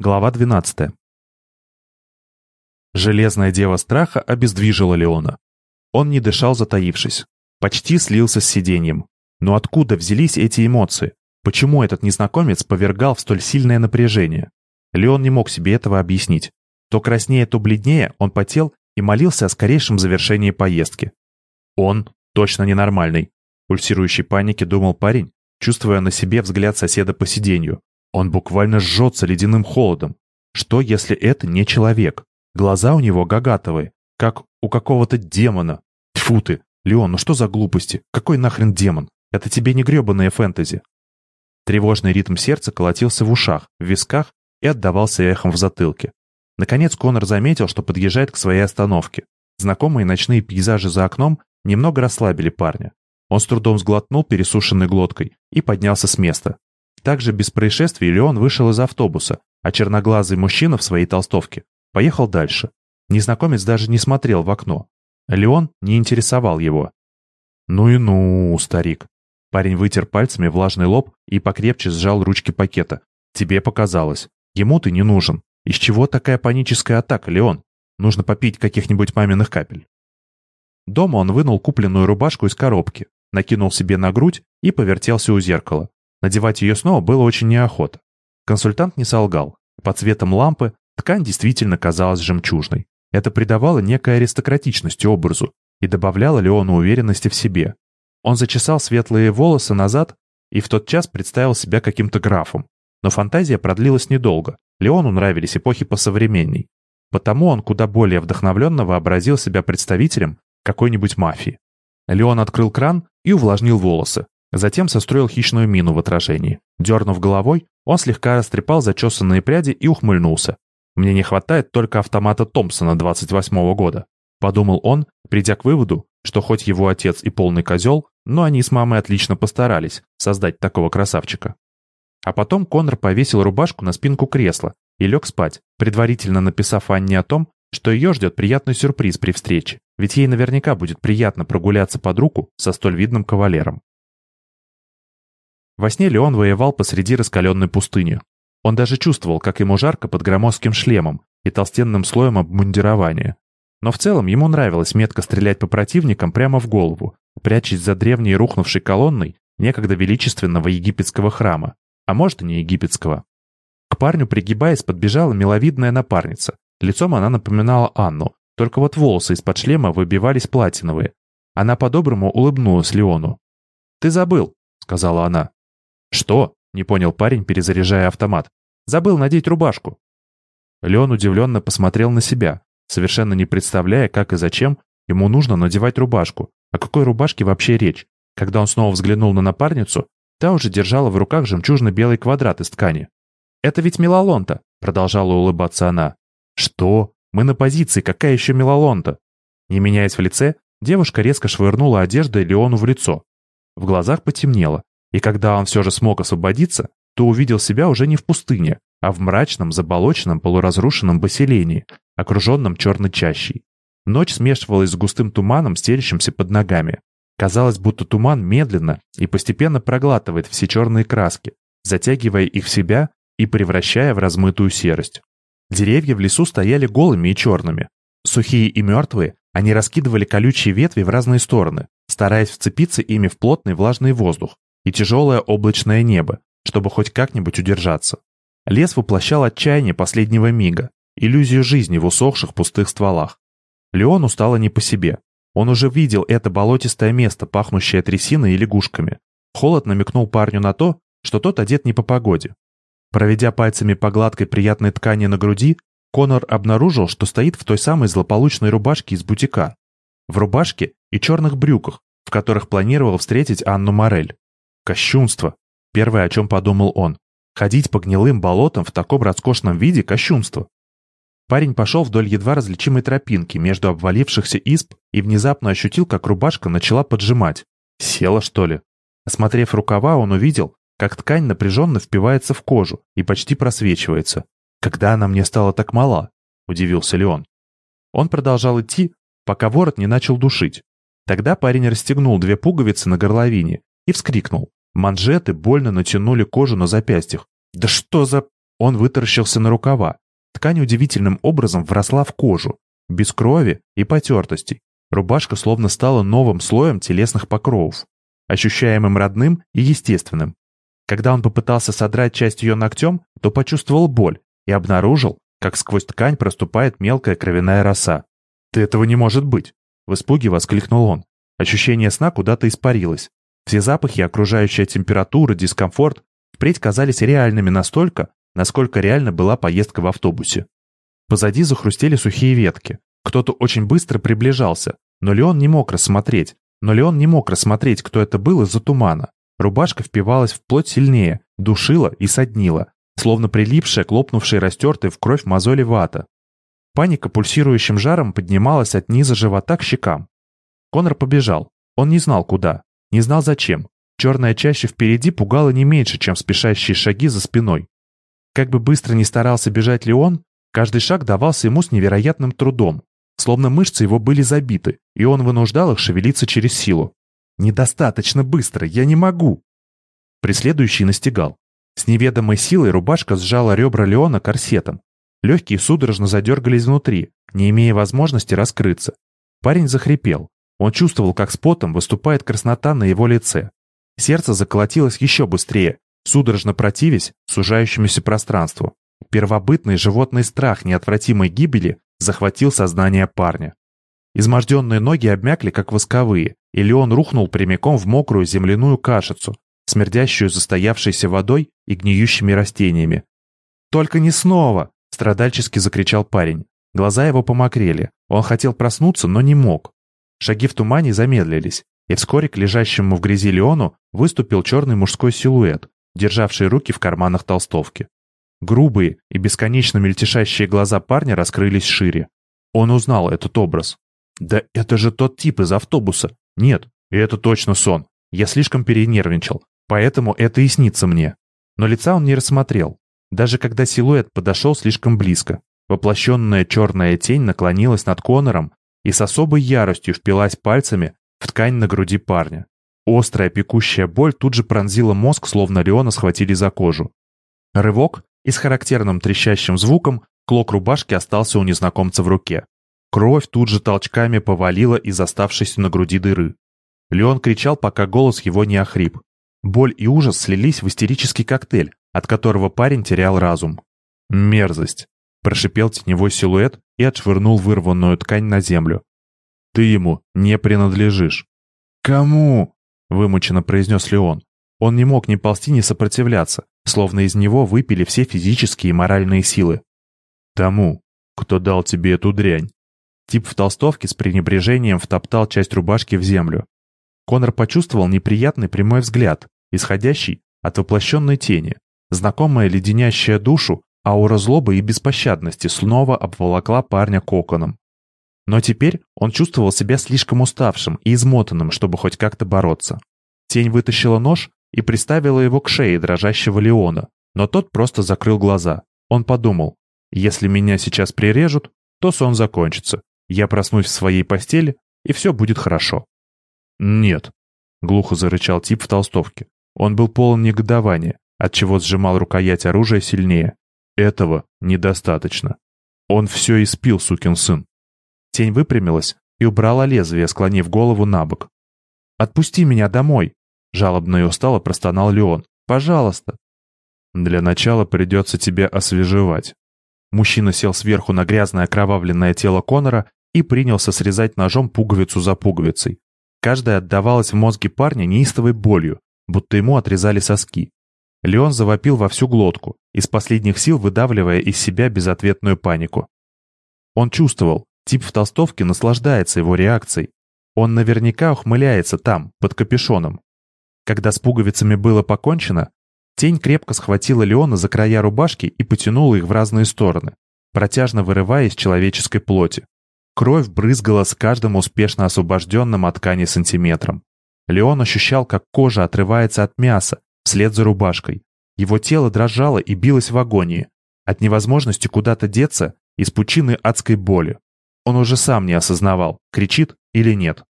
Глава 12. Железная дева страха обездвижила Леона. Он не дышал, затаившись. Почти слился с сиденьем. Но откуда взялись эти эмоции? Почему этот незнакомец повергал в столь сильное напряжение? Леон не мог себе этого объяснить. То краснее, то бледнее он потел и молился о скорейшем завершении поездки. Он точно ненормальный. Пульсирующей панике думал парень, чувствуя на себе взгляд соседа по сиденью. Он буквально жжется ледяным холодом. Что, если это не человек? Глаза у него гагатовые, как у какого-то демона. Тьфу ты, Леон, ну что за глупости? Какой нахрен демон? Это тебе не гребаное фэнтези. Тревожный ритм сердца колотился в ушах, в висках и отдавался эхом в затылке. Наконец Конор заметил, что подъезжает к своей остановке. Знакомые ночные пейзажи за окном немного расслабили парня. Он с трудом сглотнул пересушенной глоткой и поднялся с места. Также без происшествий Леон вышел из автобуса, а черноглазый мужчина в своей толстовке поехал дальше. Незнакомец даже не смотрел в окно. Леон не интересовал его. «Ну и ну, старик!» Парень вытер пальцами влажный лоб и покрепче сжал ручки пакета. «Тебе показалось. Ему ты не нужен. Из чего такая паническая атака, Леон? Нужно попить каких-нибудь маминых капель». Дома он вынул купленную рубашку из коробки, накинул себе на грудь и повертелся у зеркала. Надевать ее снова было очень неохота. Консультант не солгал. Под цветом лампы ткань действительно казалась жемчужной. Это придавало некой аристократичности образу и добавляло Леону уверенности в себе. Он зачесал светлые волосы назад и в тот час представил себя каким-то графом. Но фантазия продлилась недолго. Леону нравились эпохи посовременней. Потому он куда более вдохновленно вообразил себя представителем какой-нибудь мафии. Леон открыл кран и увлажнил волосы, Затем состроил хищную мину в отражении. Дернув головой, он слегка растрепал зачесанные пряди и ухмыльнулся. «Мне не хватает только автомата Томпсона 28-го года», — подумал он, придя к выводу, что хоть его отец и полный козел, но они с мамой отлично постарались создать такого красавчика. А потом Конор повесил рубашку на спинку кресла и лег спать, предварительно написав Анне о том, что ее ждет приятный сюрприз при встрече, ведь ей наверняка будет приятно прогуляться под руку со столь видным кавалером. Во сне Леон воевал посреди раскаленной пустыни. Он даже чувствовал, как ему жарко под громоздким шлемом и толстенным слоем обмундирования. Но в целом ему нравилось метко стрелять по противникам прямо в голову, прячась за древней рухнувшей колонной некогда величественного египетского храма, а может и не египетского. К парню, пригибаясь, подбежала миловидная напарница. Лицом она напоминала Анну, только вот волосы из-под шлема выбивались платиновые. Она по-доброму улыбнулась Леону. «Ты забыл», — сказала она. «Что?» — не понял парень, перезаряжая автомат. «Забыл надеть рубашку». Леон удивленно посмотрел на себя, совершенно не представляя, как и зачем ему нужно надевать рубашку. О какой рубашке вообще речь? Когда он снова взглянул на напарницу, та уже держала в руках жемчужно-белый квадрат из ткани. «Это ведь мелалонта», — продолжала улыбаться она. «Что? Мы на позиции, какая еще мелалонта?» Не меняясь в лице, девушка резко швырнула одеждой Леону в лицо. В глазах потемнело. И когда он все же смог освободиться, то увидел себя уже не в пустыне, а в мрачном, заболоченном, полуразрушенном поселении, окруженном черной чащей. Ночь смешивалась с густым туманом, стелящимся под ногами. Казалось, будто туман медленно и постепенно проглатывает все черные краски, затягивая их в себя и превращая в размытую серость. Деревья в лесу стояли голыми и черными. Сухие и мертвые, они раскидывали колючие ветви в разные стороны, стараясь вцепиться ими в плотный влажный воздух, и тяжелое облачное небо, чтобы хоть как-нибудь удержаться. Лес воплощал отчаяние последнего мига, иллюзию жизни в усохших пустых стволах. Леону стало не по себе. Он уже видел это болотистое место, пахнущее трясиной и лягушками. Холод намекнул парню на то, что тот одет не по погоде. Проведя пальцами по гладкой приятной ткани на груди, Конор обнаружил, что стоит в той самой злополучной рубашке из бутика. В рубашке и черных брюках, в которых планировал встретить Анну Морель. Кощунство. Первое, о чем подумал он. Ходить по гнилым болотам в таком роскошном виде – кощунство. Парень пошел вдоль едва различимой тропинки между обвалившихся исп и внезапно ощутил, как рубашка начала поджимать. Села, что ли? Осмотрев рукава, он увидел, как ткань напряженно впивается в кожу и почти просвечивается. «Когда она мне стала так мала?» – удивился Леон. Он продолжал идти, пока ворот не начал душить. Тогда парень расстегнул две пуговицы на горловине и вскрикнул. Манжеты больно натянули кожу на запястьях. «Да что за...» Он вытаращился на рукава. Ткань удивительным образом вросла в кожу, без крови и потертостей. Рубашка словно стала новым слоем телесных покровов, ощущаемым родным и естественным. Когда он попытался содрать часть ее ногтем, то почувствовал боль и обнаружил, как сквозь ткань проступает мелкая кровяная роса. «Ты этого не может быть!» В испуге воскликнул он. Ощущение сна куда-то испарилось. Все запахи, окружающая температура, дискомфорт впредь казались реальными настолько, насколько реально была поездка в автобусе. Позади захрустели сухие ветки. Кто-то очень быстро приближался, но Леон не мог рассмотреть. Но Леон не мог рассмотреть, кто это был из-за тумана. Рубашка впивалась в плоть сильнее, душила и соднила, словно прилипшая к лопнувшей растертой в кровь мозоли вата. Паника пульсирующим жаром поднималась от низа живота к щекам. Конор побежал. Он не знал, куда. Не знал, зачем. Черная чаще впереди пугала не меньше, чем спешащие шаги за спиной. Как бы быстро ни старался бежать Леон, каждый шаг давался ему с невероятным трудом, словно мышцы его были забиты, и он вынуждал их шевелиться через силу. «Недостаточно быстро, я не могу!» Преследующий настигал. С неведомой силой рубашка сжала ребра Леона корсетом. Легкие судорожно задергались внутри, не имея возможности раскрыться. Парень захрипел. Он чувствовал, как с потом выступает краснота на его лице. Сердце заколотилось еще быстрее, судорожно противясь сужающемуся пространству. Первобытный животный страх неотвратимой гибели захватил сознание парня. Изможденные ноги обмякли, как восковые, и Леон рухнул прямиком в мокрую земляную кашицу, смердящую застоявшейся водой и гниющими растениями. «Только не снова!» — страдальчески закричал парень. Глаза его помокрели. Он хотел проснуться, но не мог. Шаги в тумане замедлились, и вскоре к лежащему в грязи Леону выступил черный мужской силуэт, державший руки в карманах толстовки. Грубые и бесконечно мельтешащие глаза парня раскрылись шире. Он узнал этот образ. «Да это же тот тип из автобуса!» «Нет, это точно сон. Я слишком перенервничал, поэтому это и снится мне». Но лица он не рассмотрел. Даже когда силуэт подошел слишком близко, воплощенная черная тень наклонилась над Конором и с особой яростью впилась пальцами в ткань на груди парня. Острая пекущая боль тут же пронзила мозг, словно Леона схватили за кожу. Рывок, и с характерным трещащим звуком клок рубашки остался у незнакомца в руке. Кровь тут же толчками повалила из оставшейся на груди дыры. Леон кричал, пока голос его не охрип. Боль и ужас слились в истерический коктейль, от которого парень терял разум. «Мерзость!» – прошипел теневой силуэт и отшвырнул вырванную ткань на землю. «Ты ему не принадлежишь». «Кому?» — вымученно произнес Леон. Он не мог ни ползти, ни сопротивляться, словно из него выпили все физические и моральные силы. «Тому, кто дал тебе эту дрянь». Тип в толстовке с пренебрежением втоптал часть рубашки в землю. Конор почувствовал неприятный прямой взгляд, исходящий от воплощенной тени. Знакомая леденящая душу аура злобы и беспощадности снова обволокла парня коконом. Но теперь он чувствовал себя слишком уставшим и измотанным, чтобы хоть как-то бороться. Тень вытащила нож и приставила его к шее дрожащего Леона, но тот просто закрыл глаза. Он подумал, если меня сейчас прирежут, то сон закончится. Я проснусь в своей постели, и все будет хорошо. «Нет», — глухо зарычал тип в толстовке. Он был полон негодования, отчего сжимал рукоять оружия сильнее. Этого недостаточно. Он все испил, сукин сын. Тень выпрямилась и убрала лезвие, склонив голову на бок. «Отпусти меня домой!» Жалобно и устало простонал Леон. «Пожалуйста!» «Для начала придется тебя освежевать». Мужчина сел сверху на грязное окровавленное тело Конора и принялся срезать ножом пуговицу за пуговицей. Каждая отдавалась в мозге парня неистовой болью, будто ему отрезали соски. Леон завопил во всю глотку, из последних сил выдавливая из себя безответную панику. Он чувствовал, Тип в толстовке наслаждается его реакцией. Он наверняка ухмыляется там, под капюшоном. Когда с пуговицами было покончено, тень крепко схватила Леона за края рубашки и потянула их в разные стороны, протяжно вырывая из человеческой плоти. Кровь брызгала с каждым успешно освобожденным от ткани сантиметром. Леон ощущал, как кожа отрывается от мяса вслед за рубашкой. Его тело дрожало и билось в агонии. От невозможности куда-то деться из пучины адской боли. Он уже сам не осознавал, кричит или нет.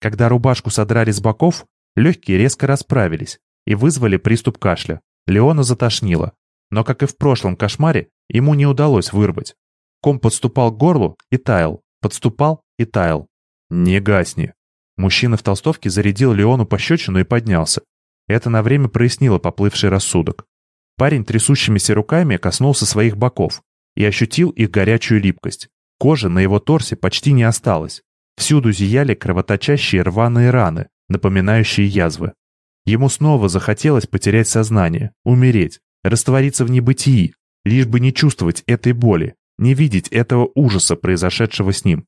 Когда рубашку содрали с боков, легкие резко расправились и вызвали приступ кашля. Леона затошнило. Но, как и в прошлом кошмаре, ему не удалось вырвать. Ком подступал к горлу и таял, подступал и таял. «Не гасни!» Мужчина в толстовке зарядил Леону пощечину и поднялся. Это на время прояснило поплывший рассудок. Парень трясущимися руками коснулся своих боков и ощутил их горячую липкость. Кожи на его торсе почти не осталось. Всюду зияли кровоточащие рваные раны, напоминающие язвы. Ему снова захотелось потерять сознание, умереть, раствориться в небытии, лишь бы не чувствовать этой боли, не видеть этого ужаса, произошедшего с ним.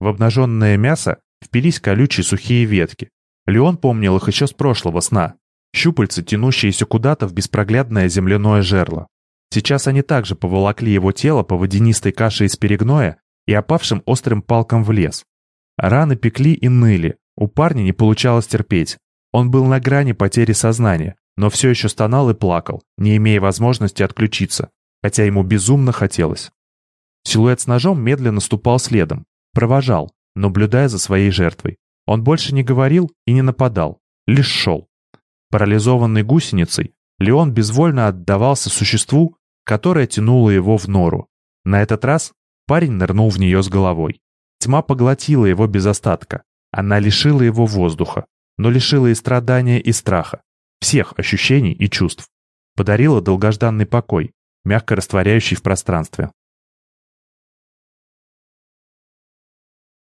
В обнаженное мясо впились колючие сухие ветки. Леон помнил их еще с прошлого сна. Щупальца, тянущиеся куда-то в беспроглядное земляное жерло. Сейчас они также поволокли его тело по водянистой каше из перегноя и опавшим острым палкам в лес. Раны пекли и ныли, у парня не получалось терпеть. Он был на грани потери сознания, но все еще стонал и плакал, не имея возможности отключиться, хотя ему безумно хотелось. Силуэт с ножом медленно ступал следом, провожал, наблюдая за своей жертвой. Он больше не говорил и не нападал, лишь шел. Парализованный гусеницей, Леон безвольно отдавался существу, которое тянуло его в нору. На этот раз парень нырнул в нее с головой. Тьма поглотила его без остатка. Она лишила его воздуха, но лишила и страдания, и страха, всех ощущений и чувств. Подарила долгожданный покой, мягко растворяющий в пространстве.